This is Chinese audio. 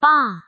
爸